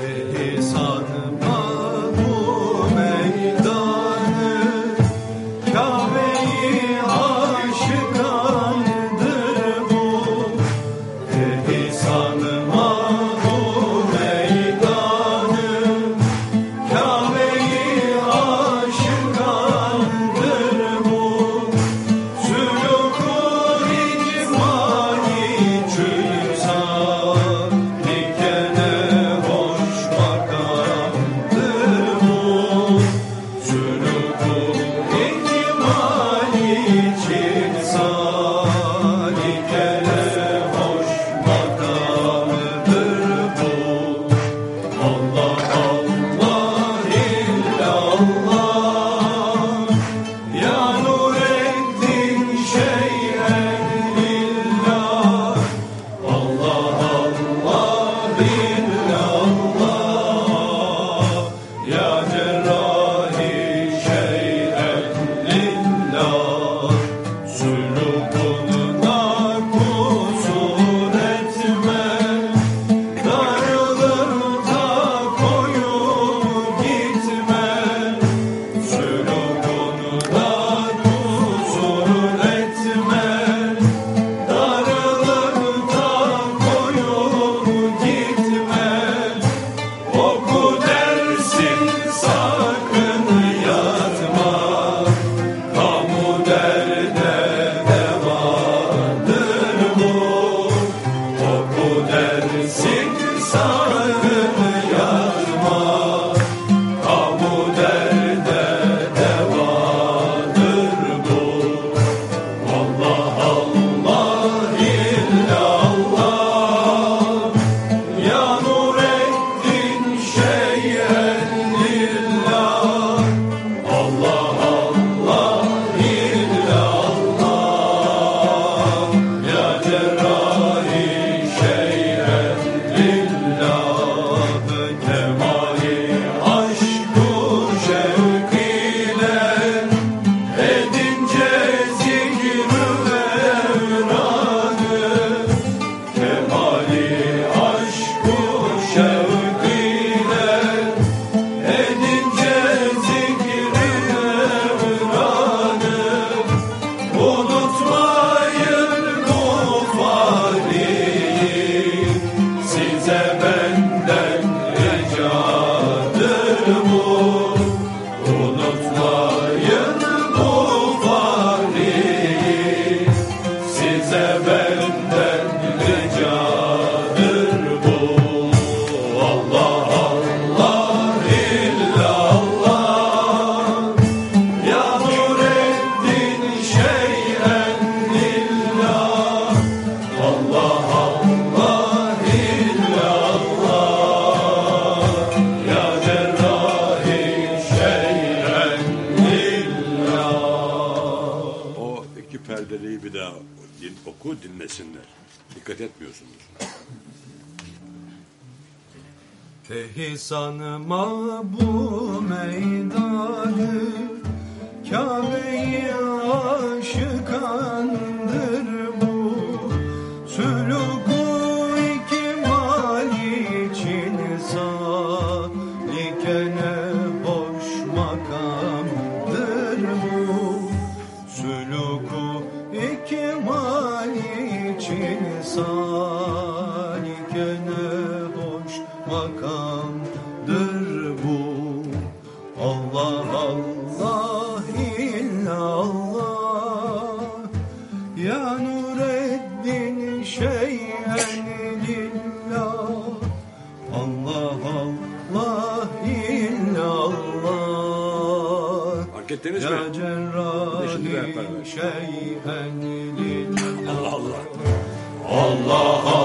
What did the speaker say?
Amen. Oku dersin Size benden ricadır bu. Allah Allah illallah. Ya Nureddin şeyhen lillah. Allah Allah illallah. Ya Cerrahi şeyhen lillah. O iki perdeliği bir daha din, oku dinlesinler. Dikkat etmiyorsunuz. Tehi sanma bu meydanı Kabe'yi aşıkandır bu Sülûku ikmal için salikene hoş makamdır bu Sülûku ikmal için salikene hoş makamdır bu. Allah Allah illallah. Ya Nureddin lillah. Allah Allah illallah. Fark ettiniz Ya mi? Cerrahi şeyhen lillah. Allah